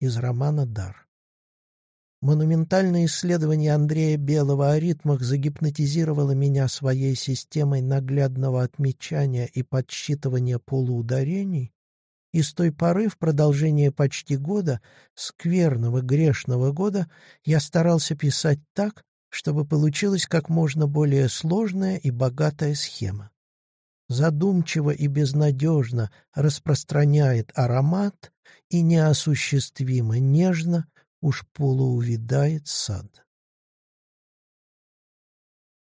из романа «Дар». Монументальное исследование Андрея Белого о ритмах загипнотизировало меня своей системой наглядного отмечания и подсчитывания полуударений, и с той поры в продолжение почти года, скверного грешного года, я старался писать так, чтобы получилась как можно более сложная и богатая схема. Задумчиво и безнадежно распространяет аромат и неосуществимо нежно уж полуувидает сад.